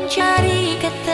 mencari kata